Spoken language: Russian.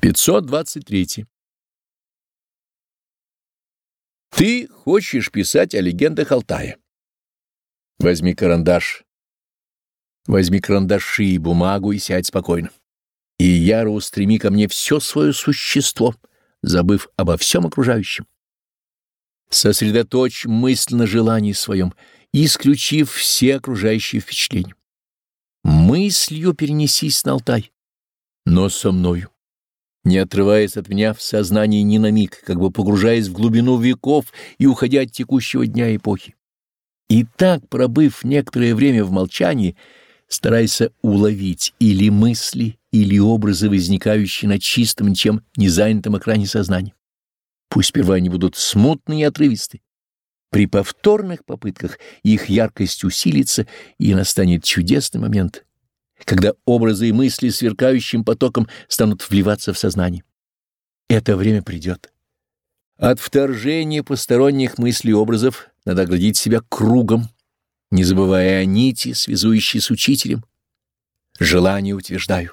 523. Ты хочешь писать о легендах Алтая. Возьми карандаш. Возьми карандаши и бумагу и сядь спокойно. И яро устреми ко мне все свое существо, забыв обо всем окружающем. Сосредоточь мысль на желании своем, исключив все окружающие впечатления. Мыслью перенесись на Алтай, но со мною не отрываясь от меня в сознании ни на миг, как бы погружаясь в глубину веков и уходя от текущего дня эпохи. И так, пробыв некоторое время в молчании, старайся уловить или мысли, или образы, возникающие на чистом, ничем не занятом экране сознания. Пусть сперва они будут смутны и отрывисты. При повторных попытках их яркость усилится, и настанет чудесный момент — когда образы и мысли сверкающим потоком станут вливаться в сознание. Это время придет. От вторжения посторонних мыслей и образов надо оградить себя кругом, не забывая о нити, связующей с учителем. Желание утверждаю.